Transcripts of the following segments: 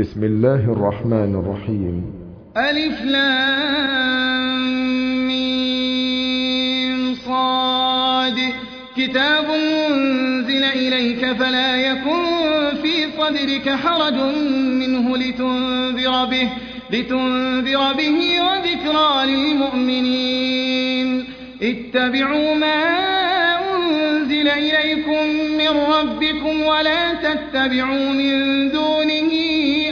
بسم الله الرحمن الرحيم. ألف لام صاد. كتاب أنزل إليك فلا يكن في صدرك حرج منه لتنذر به لتنذر به وذكرى للمؤمنين. اتبعوا ما أنزل إليكم من ربكم ولا تتبعوا من دونه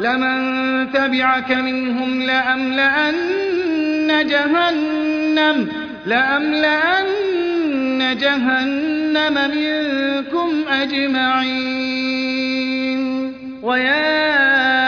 لمن تبعك منهم لأملأن جهنم لأملأن جهنم منكم أجمعين. ويا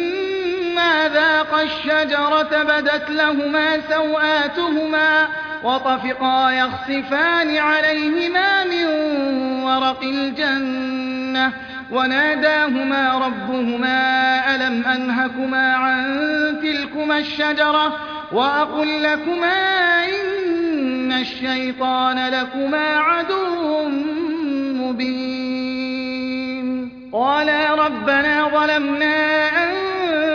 ذاقا الشجرة بدت لهما سوآتهما وطفقا يخصفان عليهما من ورق الجنة وناداهما ربهما ألم أنهكما عن تلكما الشجرة وأقل لكما إن الشيطان لكما عدو مبين قالا ربنا ظلمنا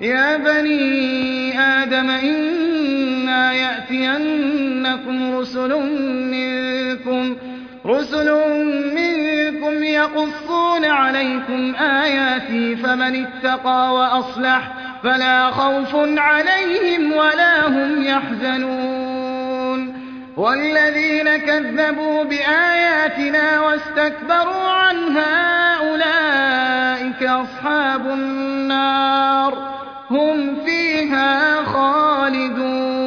يا بني آدم إنا يأتينكم رسل منكم رسل منكم يقصون عليكم آياتي فمن اتقى وأصلح فلا خوف عليهم ولا هم يحزنون. والذين كذبوا بآياتنا واستكبروا عنها أولئك أصحاب النار. هم فيها خالدون.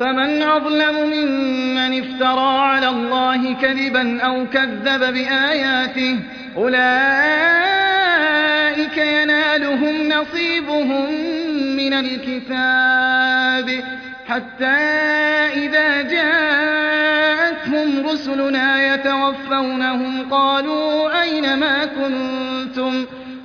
فمن أظلم ممن افترى على الله كذبا أو كذب بآياته أولئك ينالهم نصيبهم من الكتاب. حتى إذا جاءتهم رسلنا يتوفونهم قالوا أين ما كنتم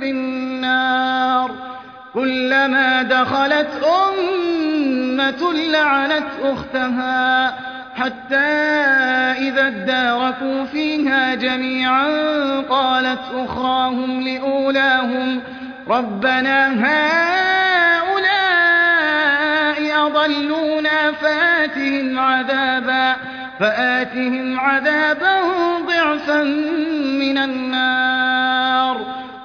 في النار. كلما دخلت أمة لعنت أختها حتى إذا اداركوا فيها جميعا قالت أخراهم لأولاهم ربنا هؤلاء أضلونا فآتهم عذابا فآتهم عذابا ضعفا من النار.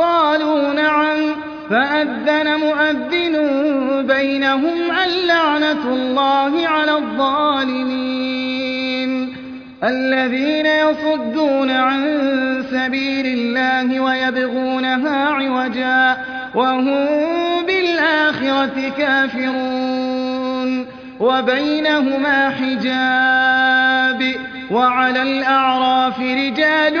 قالوا نعم. فأذن مؤذن بينهم اللعنة الله على الظالمين. الذين يصدون عن سبيل الله ويبغونها عوجا وهم بالآخرة كافرون. وبينهما حجاب وعلى الأعراف رجال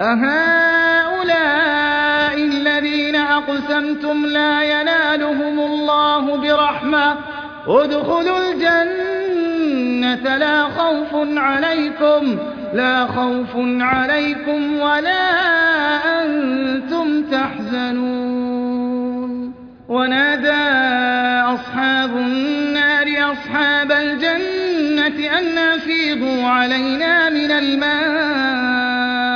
أهؤلاء الذين أقسمتم لا ينالهم الله برحمة. ادخلوا الجنة لا خوف عليكم لا خوف عليكم ولا أنتم تحزنون. ونادى أصحاب النار أصحاب الجنة أن أفيضوا علينا من الماء.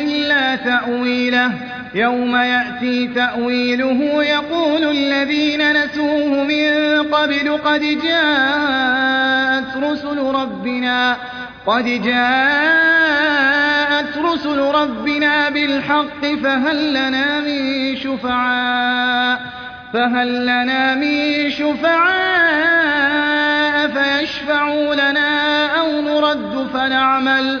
إلا تأويله. يوم يأتي تأويله يقول الذين نسوه من قبل قد جاءت رسل ربنا قد جاءت رسل ربنا بالحق فهل لنا من شفعاء؟ فهل لنا من شفعاء فيشفعوا لنا أو نرد فنعمل؟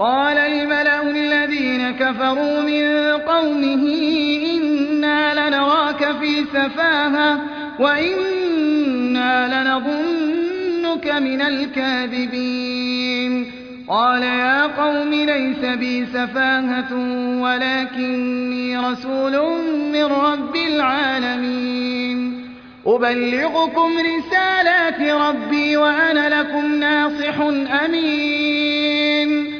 قال الملأ الذين كفروا من قومه إنا لنراك في سفاهة وإنا لنظنك من الكاذبين. قال يا قوم ليس بي سفاهة ولكني رسول من رب العالمين. أبلغكم رسالات ربي وأنا لكم ناصح أمين.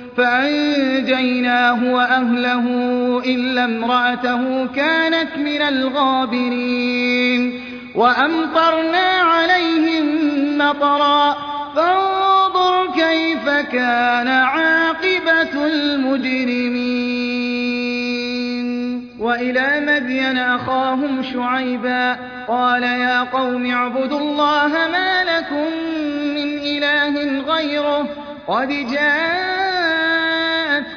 فأنجيناه وأهله إلا امرأته كانت من الغابرين وأمطرنا عليهم مطرا فانظر كيف كان عاقبة المجرمين. وإلى مدين أخاهم شعيبا قال يا قوم اعبدوا الله ما لكم من إله إله غيره قد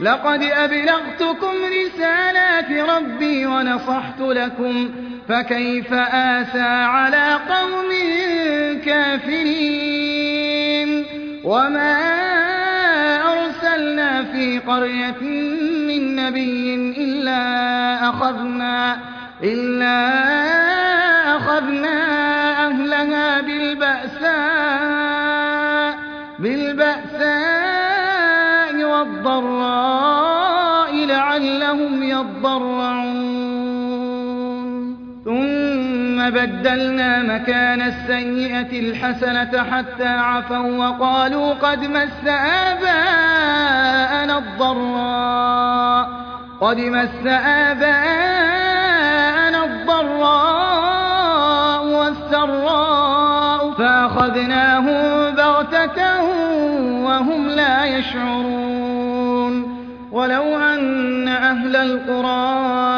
لقد أبلغتكم رسالات ربي ونصحت لكم فكيف آسى على قوم كافرين؟ وما أرسلنا في قرية من نبي إلا أخذنا إلا أخذنا أهلها بالبأساء بدلنا مكان السيئة الحسنة حتى عفوا وقالوا قد مس آباءنا الضراء. قد مس آباءنا الضراء والسراء. فأخذناهم بغتة وهم لا يشعرون. ولو أن أهل القرى آمنوا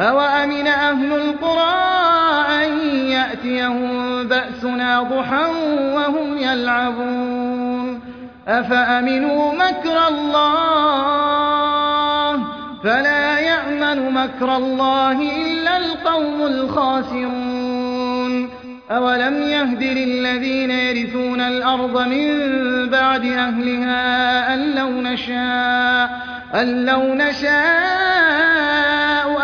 أوأمن أهل القرى أن يأتيهم بأسنا ضحى وهم يلعبون أفأمنوا مكر الله فلا يأمن مكر الله إلا القوم الخاسرون أولم يهد للذين يرثون الأرض من بعد أهلها أن لو نشاء, أن لو نشاء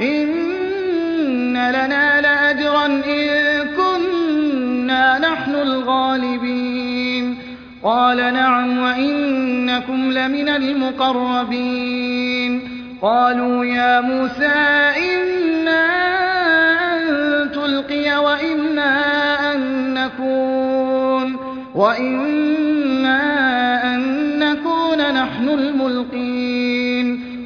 إن لنا لأجرا إن كنا نحن الغالبين قال نعم وإنكم لمن المقربين قالوا يا موسى إنا أن تلقي وإنا أن نكون وإنا أن نكون نحن الملقين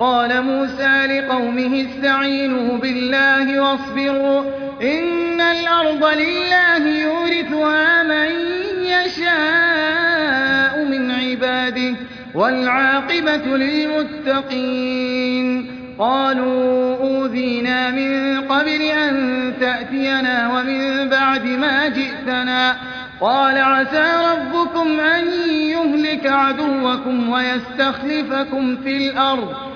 قال موسى لقومه استعينوا بالله واصبروا إن الأرض لله يورثها من يشاء من عباده والعاقبة للمتقين. قالوا أوذينا من قبل أن تأتينا ومن بعد ما جئتنا. قال عسى ربكم أن يهلك عدوكم ويستخلفكم في الأرض.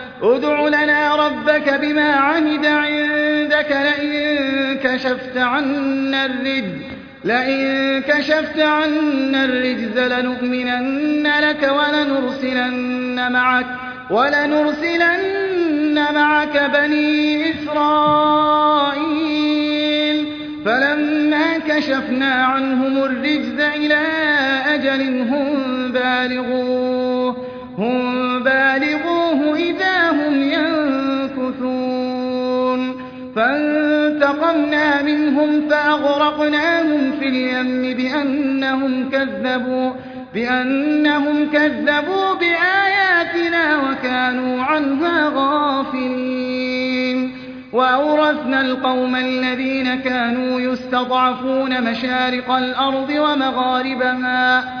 ادع لنا ربك بما عهد عندك لئن كشفت عنا الرجز لئن كشفت عنا الرجز لنؤمنن لك ولنرسلن معك ولنرسلن معك بني إسرائيل. فلما كشفنا عنهم الرجز إلى أجل هم بالغوه هم بالغوه إذا هم ينكثون. فانتقمنا منهم فأغرقناهم في اليم بأنهم كذبوا بأنهم كذبوا بآياتنا وكانوا عنها غافلين. وأورثنا القوم الذين كانوا يستضعفون مشارق الأرض ومغاربها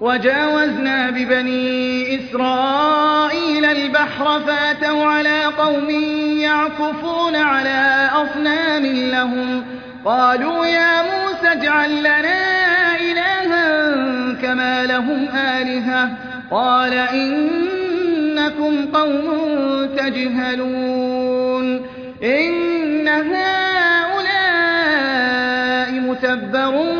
وجاوزنا ببني إسرائيل البحر فأتوا على قوم يعكفون على أصنام لهم. قالوا يا موسى اجعل لنا إلها كما لهم آلهة. قال إنكم قوم تجهلون. إن هؤلاء متبر ما هم فيه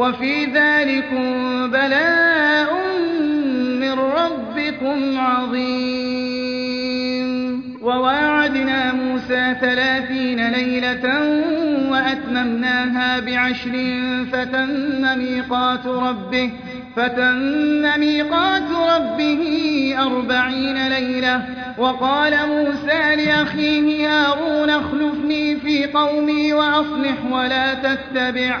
وفي ذلكم بلاء من ربكم عظيم. وواعدنا موسى ثلاثين ليلة وأتممناها بعشر فتم ميقات ربه فتم ميقات ربه أربعين ليلة. وقال موسى لأخيه هارون اخلفني في قومي وأصلح ولا تتبع.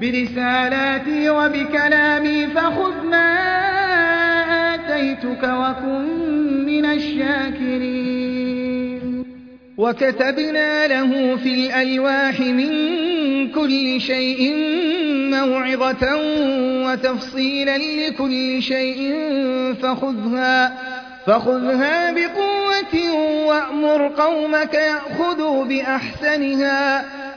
برسالاتي وبكلامي فخذ ما آتيتك وكن من الشاكرين. وكتبنا له في الألواح من كل شيء موعظة وتفصيلا لكل شيء فخذها فخذها بقوة وأمر قومك يأخذوا بأحسنها.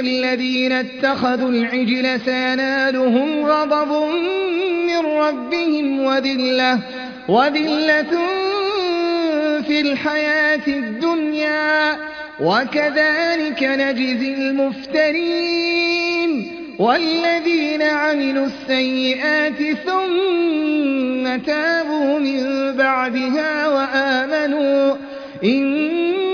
الذين اتخذوا العجل سينالهم غضب من ربهم وذلة وذلة في الحياة الدنيا وكذلك نجزي المفترين والذين عملوا السيئات ثم تابوا من بعدها وآمنوا. إن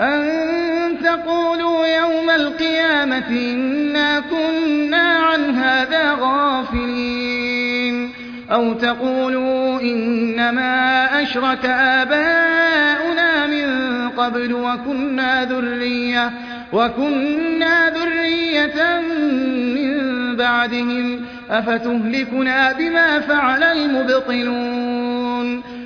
أن تقولوا يوم القيامة إنا كنا عن هذا غافلين. أو تقولوا إنما أشرك آباؤنا من قبل وكنا ذرية وكنا ذرية من بعدهم أفتهلكنا بما فعل المبطلون.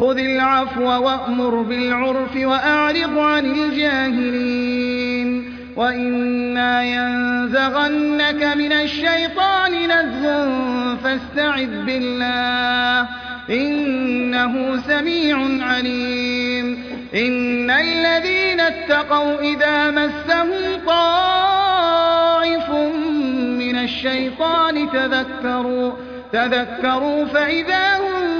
خذ العفو وأمر بالعرف وأعرض عن الجاهلين وإما ينزغنك من الشيطان نزغ فاستعذ بالله إنه سميع عليم إن الذين اتقوا إذا مسهم طائف من الشيطان تذكروا تذكروا فإذا هم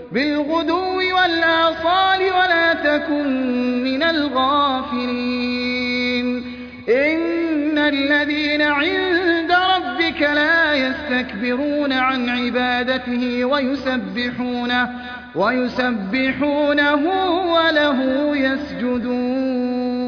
بالغدو والآصال ولا تكن من الغافلين. إن الذين عند ربك لا يستكبرون عن عبادته ويسبحونه ويسبحونه وله يسجدون.